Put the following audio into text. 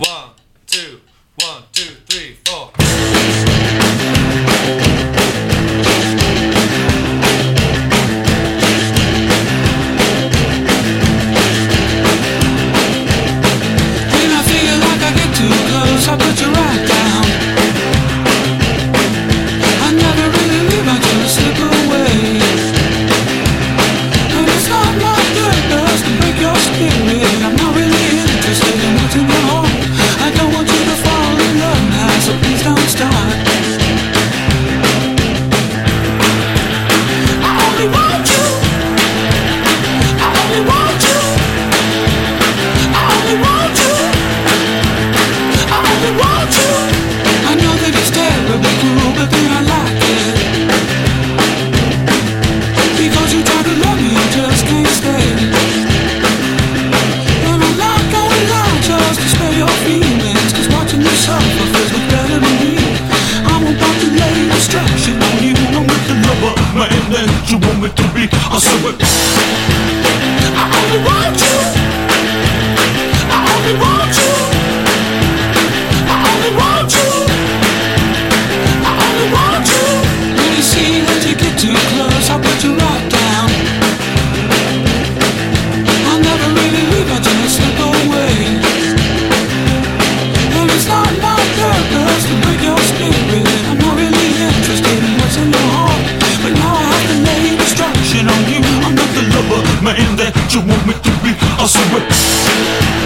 One, I only want you. that you want me to be. I'll swear.